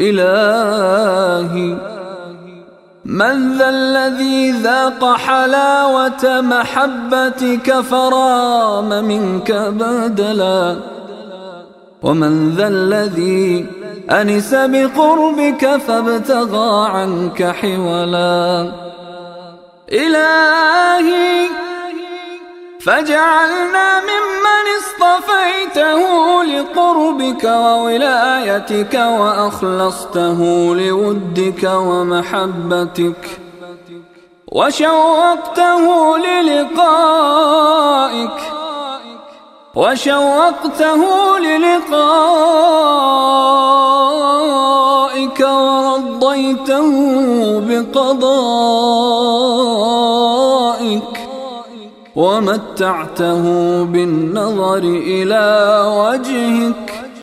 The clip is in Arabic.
إلهي. من ذا الذي ذاق حلاوة محبتك فرام منك بدلا. ومن ذا الذي أنس بقربك فابتغى عنك حولا. إلهي. فاجعلنا ممن اصطفيته لقربك وولايتك وأخلصته لودك ومحبتك وشوقته للقائك وشوقته للقائك ورضيته بقضائك ومتعته بالنظر إلى وجهك.